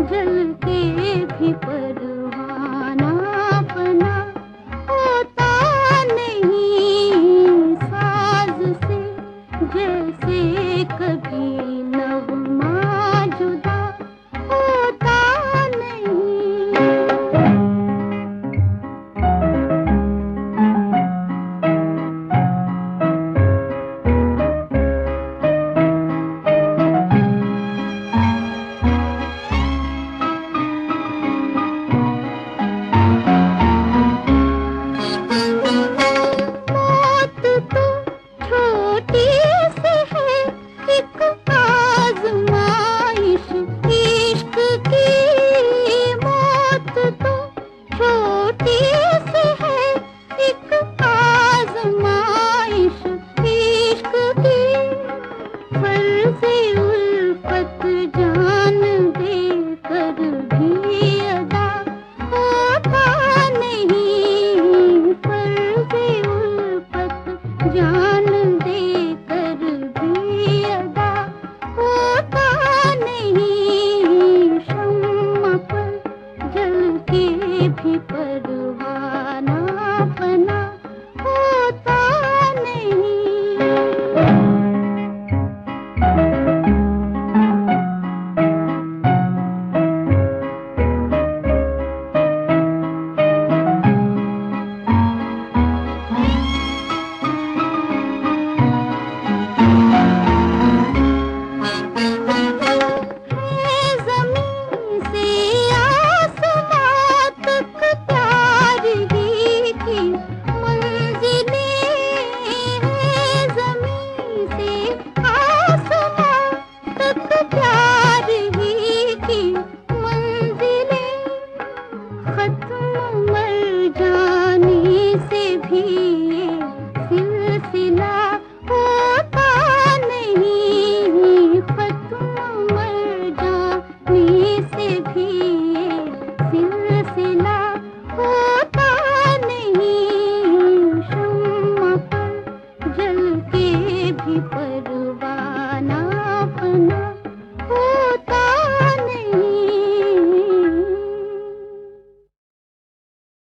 जलते भी पर भी पर खत्म मर जाने से भी सिलसिला होता नहीं। खत्म मर जाने से भी